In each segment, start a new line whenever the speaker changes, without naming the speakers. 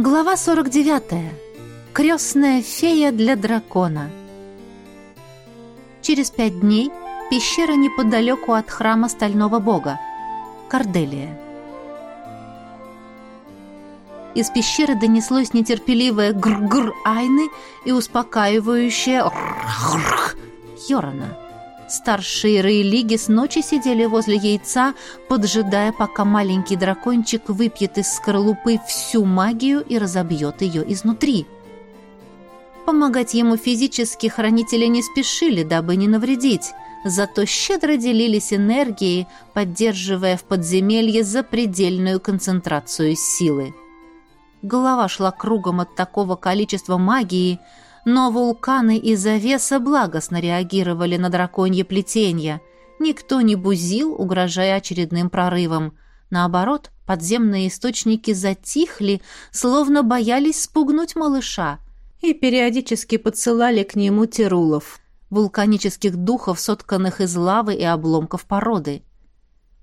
Глава 49. Крестная фея для дракона. Через пять дней пещера неподалеку от храма Стального Бога. Корделия. Из пещеры донеслось нетерпеливое гр-гр Айны и успокаивающее Йорона. Старшие Рейлиги с ночи сидели возле яйца, поджидая, пока маленький дракончик выпьет из скорлупы всю магию и разобьет ее изнутри. Помогать ему физически хранители не спешили, дабы не навредить, зато щедро делились энергией, поддерживая в подземелье запредельную концентрацию силы. Голова шла кругом от такого количества магии – но вулканы и завеса благостно реагировали на драконье плетение. Никто не бузил, угрожая очередным прорывом. Наоборот, подземные источники затихли, словно боялись спугнуть малыша, и периодически подсылали к нему тирулов, вулканических духов, сотканных из лавы и обломков породы.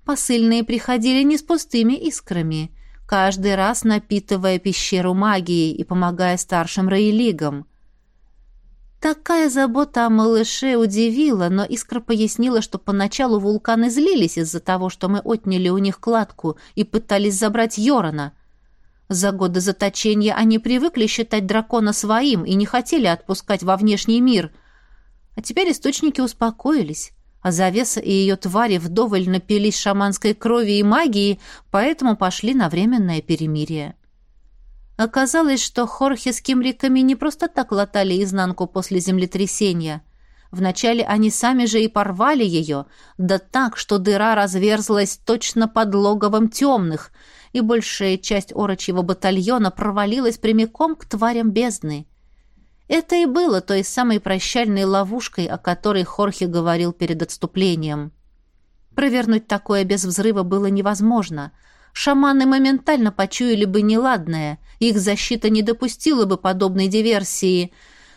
Посыльные приходили не с пустыми искрами, каждый раз напитывая пещеру магией и помогая старшим рейлигам – Такая забота о малыше удивила, но Искра пояснила, что поначалу вулканы злились из-за того, что мы отняли у них кладку и пытались забрать Йорона. За годы заточения они привыкли считать дракона своим и не хотели отпускать во внешний мир. А теперь источники успокоились, а завеса и ее твари вдоволь напились шаманской крови и магии, поэтому пошли на временное перемирие. Оказалось, что Хорхе с кимриками не просто так латали изнанку после землетрясения. Вначале они сами же и порвали ее, да так, что дыра разверзлась точно под логовом темных, и большая часть орочьего батальона провалилась прямиком к тварям бездны. Это и было той самой прощальной ловушкой, о которой Хорхе говорил перед отступлением. Провернуть такое без взрыва было невозможно — шаманы моментально почуяли бы неладное, их защита не допустила бы подобной диверсии,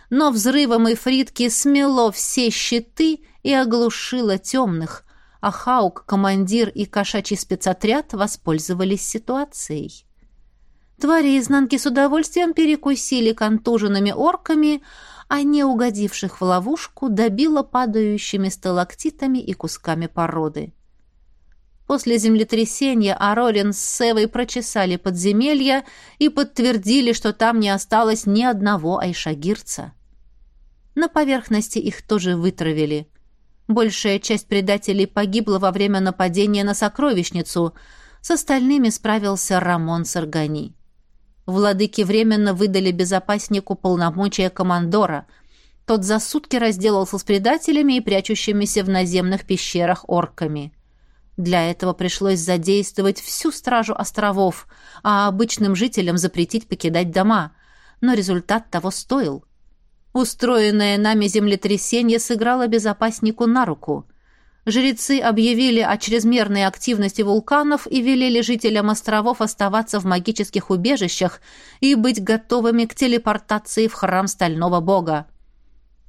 но взрывом Ифритки смело все щиты и оглушило темных, а Хаук, командир и кошачий спецотряд воспользовались ситуацией. Твари изнанки с удовольствием перекусили контуженными орками, а не угодивших в ловушку добило падающими сталактитами и кусками породы. После землетрясения Арорин с Севой прочесали подземелья и подтвердили, что там не осталось ни одного айшагирца. На поверхности их тоже вытравили. Большая часть предателей погибла во время нападения на сокровищницу. С остальными справился Рамон Саргани. Владыки временно выдали безопаснику полномочия командора. Тот за сутки разделался с предателями и прячущимися в наземных пещерах орками. Для этого пришлось задействовать всю стражу островов, а обычным жителям запретить покидать дома. Но результат того стоил. Устроенное нами землетрясение сыграло безопаснику на руку. Жрецы объявили о чрезмерной активности вулканов и велели жителям островов оставаться в магических убежищах и быть готовыми к телепортации в храм Стального Бога.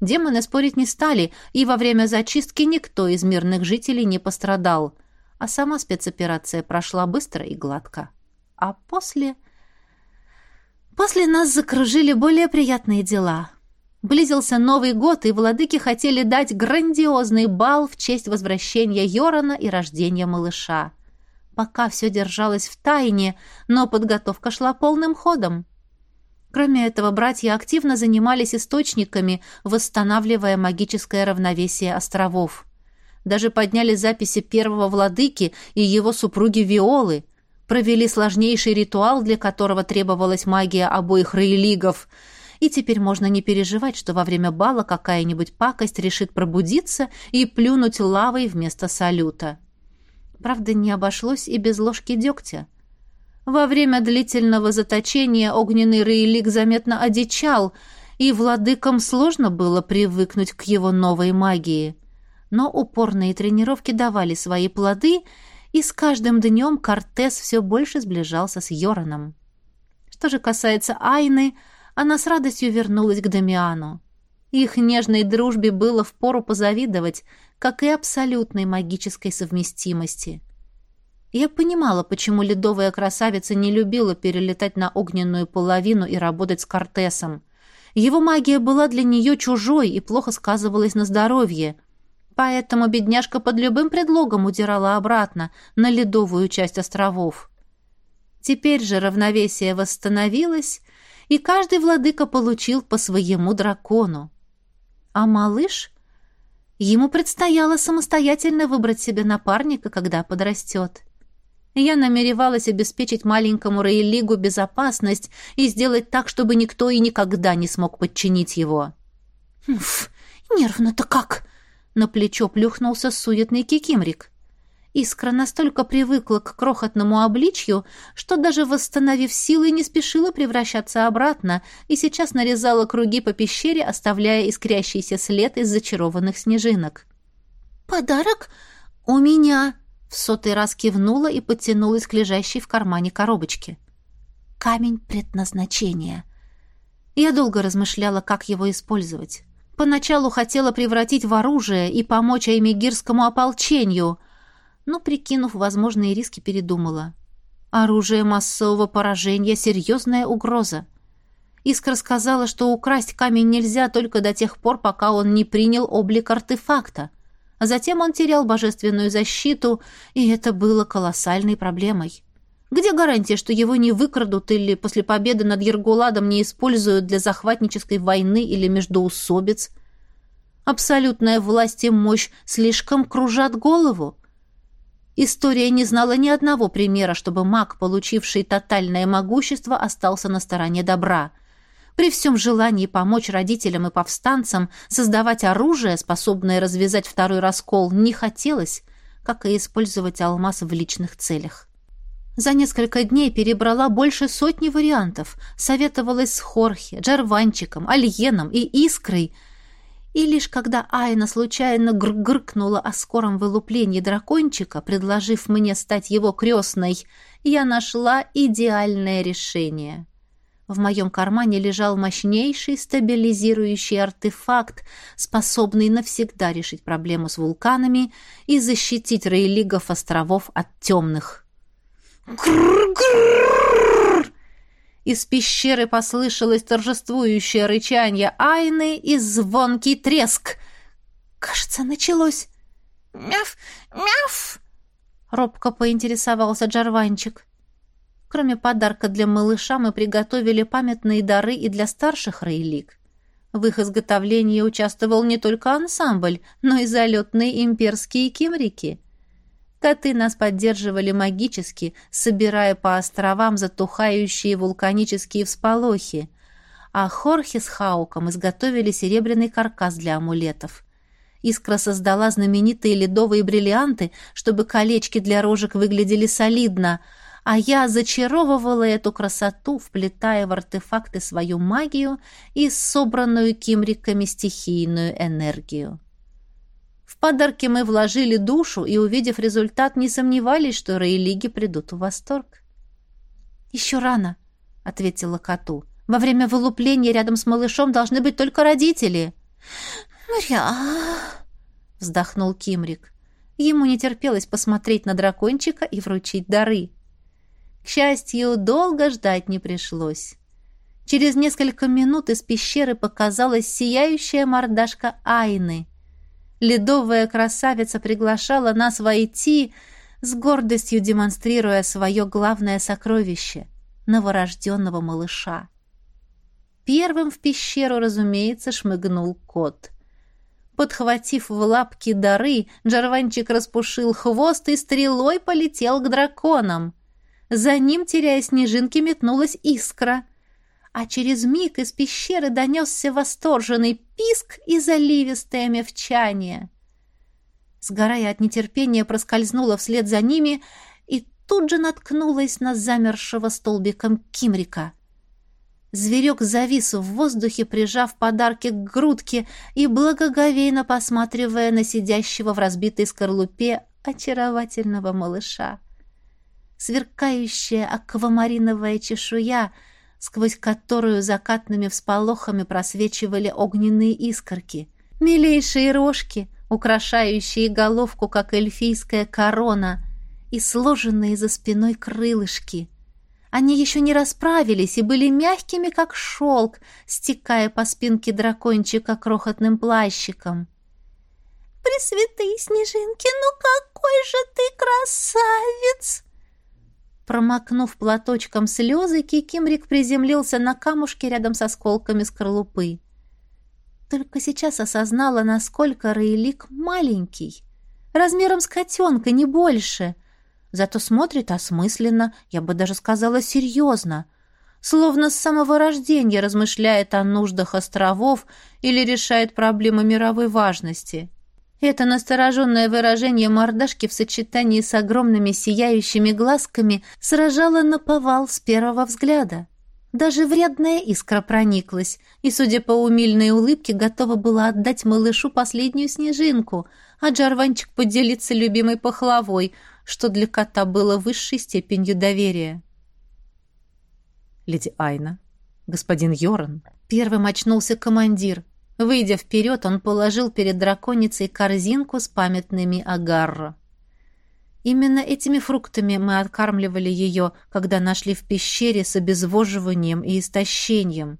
Демоны спорить не стали, и во время зачистки никто из мирных жителей не пострадал – а сама спецоперация прошла быстро и гладко. А после... После нас закружили более приятные дела. Близился Новый год, и владыки хотели дать грандиозный бал в честь возвращения Йорона и рождения малыша. Пока все держалось в тайне, но подготовка шла полным ходом. Кроме этого, братья активно занимались источниками, восстанавливая магическое равновесие островов. Даже подняли записи первого владыки и его супруги Виолы, провели сложнейший ритуал, для которого требовалась магия обоих рейлигов, и теперь можно не переживать, что во время бала какая-нибудь пакость решит пробудиться и плюнуть лавой вместо салюта. Правда, не обошлось и без ложки дегтя. Во время длительного заточения огненный рейлик заметно одичал, и владыкам сложно было привыкнуть к его новой магии но упорные тренировки давали свои плоды, и с каждым днем Кортес все больше сближался с Йораном. Что же касается Айны, она с радостью вернулась к Дамиану. Их нежной дружбе было впору позавидовать, как и абсолютной магической совместимости. Я понимала, почему ледовая красавица не любила перелетать на огненную половину и работать с Кортесом. Его магия была для нее чужой и плохо сказывалась на здоровье. Поэтому бедняжка под любым предлогом удирала обратно, на ледовую часть островов. Теперь же равновесие восстановилось, и каждый владыка получил по своему дракону. А малыш? Ему предстояло самостоятельно выбрать себе напарника, когда подрастет. Я намеревалась обеспечить маленькому Рейлигу безопасность и сделать так, чтобы никто и никогда не смог подчинить его. «Ф, нервно-то как!» — на плечо плюхнулся суетный кикимрик. Искра настолько привыкла к крохотному обличью, что даже восстановив силы, не спешила превращаться обратно и сейчас нарезала круги по пещере, оставляя искрящийся след из зачарованных снежинок. «Подарок у меня!» В сотый раз кивнула и подтянулась к лежащей в кармане коробочке. Камень предназначения. Я долго размышляла, как его использовать. Поначалу хотела превратить в оружие и помочь аймегирскому ополчению, но, прикинув возможные риски, передумала. Оружие массового поражения — серьезная угроза. Искра сказала, что украсть камень нельзя только до тех пор, пока он не принял облик артефакта — а затем он терял божественную защиту, и это было колоссальной проблемой. Где гарантия, что его не выкрадут или после победы над Ергуладом не используют для захватнической войны или междоусобиц? Абсолютная власть и мощь слишком кружат голову. История не знала ни одного примера, чтобы маг, получивший тотальное могущество, остался на стороне добра. При всем желании помочь родителям и повстанцам создавать оружие, способное развязать второй раскол, не хотелось, как и использовать алмаз в личных целях. За несколько дней перебрала больше сотни вариантов, советовалась с Хорхе, Джарванчиком, Альеном и Искрой, и лишь когда Айна случайно гркнула о скором вылуплении дракончика, предложив мне стать его крестной, я нашла идеальное решение. В моем кармане лежал мощнейший стабилизирующий артефакт, способный навсегда решить проблему с вулканами и защитить рейлигов островов от темных. Из пещеры послышалось торжествующее рычание Айны и звонкий треск. «Кажется, началось!» «Мяв! Мяв!» — робко поинтересовался Джарванчик. Кроме подарка для малыша мы приготовили памятные дары и для старших рейлик. В их изготовлении участвовал не только ансамбль, но и залетные имперские кимрики. Коты нас поддерживали магически, собирая по островам затухающие вулканические всполохи, а Хорхе с Хауком изготовили серебряный каркас для амулетов. Искра создала знаменитые ледовые бриллианты, чтобы колечки для рожек выглядели солидно — а я зачаровывала эту красоту, вплетая в артефакты свою магию и собранную кимриками стихийную энергию. В подарки мы вложили душу и, увидев результат, не сомневались, что рейлиги придут в восторг. «Еще рано», — ответила коту. «Во время вылупления рядом с малышом должны быть только родители». «Мря...» — вздохнул Кимрик. Ему не терпелось посмотреть на дракончика и вручить дары. К счастью, долго ждать не пришлось. Через несколько минут из пещеры показалась сияющая мордашка Айны. Ледовая красавица приглашала нас войти, с гордостью демонстрируя свое главное сокровище — новорожденного малыша. Первым в пещеру, разумеется, шмыгнул кот. Подхватив в лапки дары, Джарванчик распушил хвост и стрелой полетел к драконам — за ним, теряя снежинки, метнулась искра. А через миг из пещеры донесся восторженный писк и заливистое мевчание. Сгорая от нетерпения, проскользнула вслед за ними и тут же наткнулась на замершего столбиком Кимрика. Зверек завис в воздухе, прижав подарки к грудке и благоговейно посматривая на сидящего в разбитой скорлупе очаровательного малыша сверкающая аквамариновая чешуя, сквозь которую закатными всполохами просвечивали огненные искорки, милейшие рожки, украшающие головку, как эльфийская корона, и сложенные за спиной крылышки. Они еще не расправились и были мягкими, как шелк, стекая по спинке дракончика крохотным плащиком.
«Пресвятые снежинки, ну какой же ты красавец!»
Промокнув платочком слезы, Кикимрик приземлился на камушке рядом с осколками скорлупы. Только сейчас осознала, насколько Рейлик маленький. Размером с котенка, не больше. Зато смотрит осмысленно, я бы даже сказала серьезно. Словно с самого рождения размышляет о нуждах островов или решает проблемы мировой важности. Это настороженное выражение мордашки в сочетании с огромными сияющими глазками сражало на повал с первого взгляда. Даже вредная искра прониклась, и, судя по умильной улыбке, готова была отдать малышу последнюю снежинку, а Джарванчик поделиться любимой пахлавой, что для кота было высшей степенью доверия.
«Леди Айна, господин Йоран», —
первым очнулся командир. Выйдя вперед, он положил перед драконицей корзинку с памятными агарро. Именно этими фруктами мы откармливали ее, когда нашли в пещере с обезвоживанием и истощением.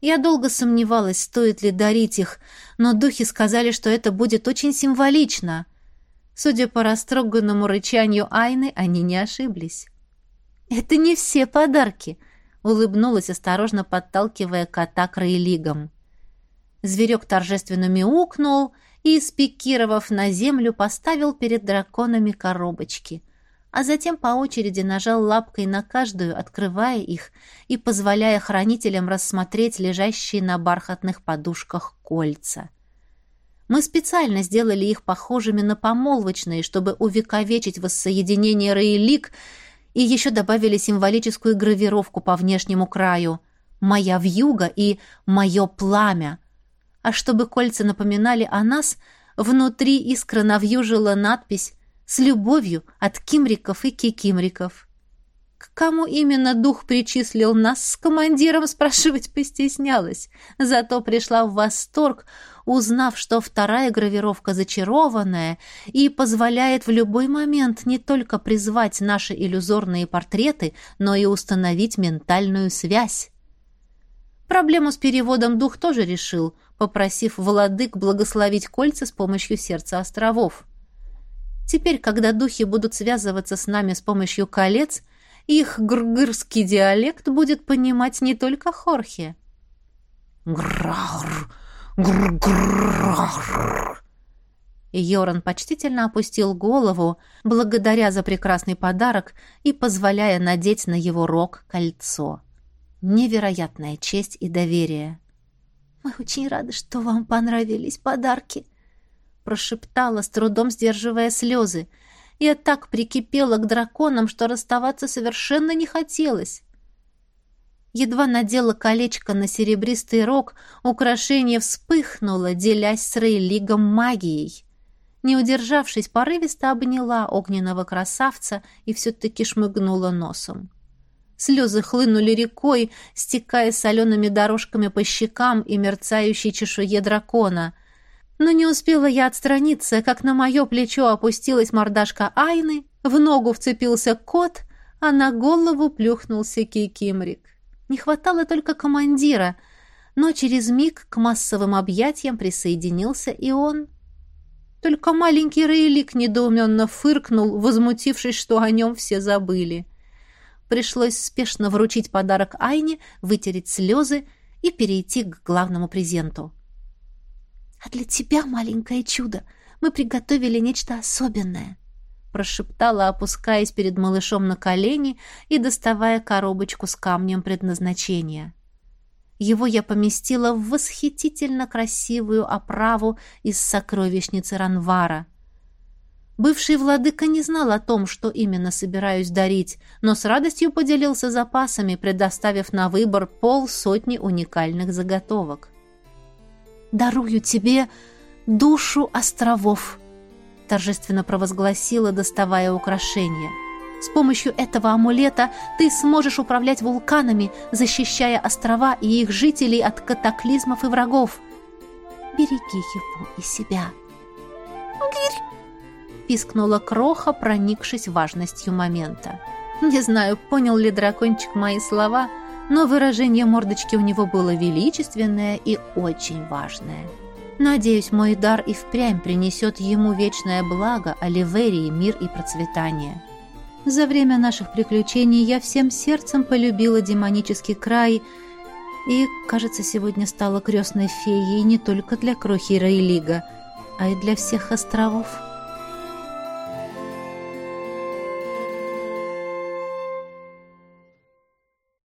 Я долго сомневалась, стоит ли дарить их, но духи сказали, что это будет очень символично. Судя по растроганному рычанию Айны, они не ошиблись. «Это не все подарки», — улыбнулась, осторожно подталкивая кота к рейлигам. Зверек торжественно мяукнул — и, спикировав на землю, поставил перед драконами коробочки, а затем по очереди нажал лапкой на каждую, открывая их и позволяя хранителям рассмотреть лежащие на бархатных подушках кольца. Мы специально сделали их похожими на помолвочные, чтобы увековечить воссоединение Рейлик, и еще добавили символическую гравировку по внешнему краю «Моя вьюга» и «Мое пламя», а чтобы кольца напоминали о нас, внутри искра навьюжила надпись «С любовью от кимриков и кикимриков». К кому именно дух причислил нас с командиром, спрашивать постеснялась. Зато пришла в восторг, узнав, что вторая гравировка зачарованная и позволяет в любой момент не только призвать наши иллюзорные портреты, но и установить ментальную связь. Проблему с переводом дух тоже решил, попросив владык благословить кольца с помощью сердца островов. Теперь, когда духи будут связываться с нами с помощью колец, их гргырский диалект будет понимать не только Хорхе.
Грар, грграр.
Йоран почтительно опустил голову, благодаря за прекрасный подарок и позволяя надеть на его рог кольцо. Невероятная честь и доверие.
«Мы очень рады, что вам понравились подарки», — прошептала, с трудом сдерживая слезы. Я так прикипела к драконам, что расставаться совершенно не хотелось.
Едва надела колечко на серебристый рог, украшение вспыхнуло, делясь с Рейлигом магией. Не удержавшись, порывисто обняла огненного красавца и все-таки шмыгнула носом. Слезы хлынули рекой, стекая солеными дорожками по щекам и мерцающей чешуе дракона. Но не успела я отстраниться, как на мое плечо опустилась мордашка Айны, в ногу вцепился кот, а на голову плюхнулся Кикимрик. Не хватало только командира, но через миг к массовым объятиям присоединился и он. Только маленький Рейлик недоуменно фыркнул, возмутившись, что о нем все забыли. — Пришлось спешно вручить подарок Айне, вытереть слезы и перейти к главному презенту.
«А для тебя, маленькое чудо, мы приготовили нечто особенное»,
прошептала, опускаясь перед малышом на колени и доставая коробочку с камнем предназначения. Его я поместила в восхитительно красивую оправу из сокровищницы Ранвара — Бывший владыка не знал о том, что именно собираюсь дарить, но с радостью поделился запасами, предоставив на выбор полсотни уникальных заготовок. «Дарую тебе душу островов», — торжественно провозгласила, доставая украшения. «С помощью этого амулета ты сможешь управлять вулканами, защищая острова и их жителей от катаклизмов и врагов. Береги его и себя».
«Гирь!» — пискнула Кроха, проникшись важностью момента. Не знаю, понял ли дракончик мои слова, но выражение мордочки у него было величественное и очень важное. Надеюсь, мой дар и впрямь принесет ему вечное благо, Оливерии, мир и процветание. За время наших приключений я всем сердцем полюбила демонический край и, кажется, сегодня стала крестной феей не только для крохи Рейлига, а и для всех островов.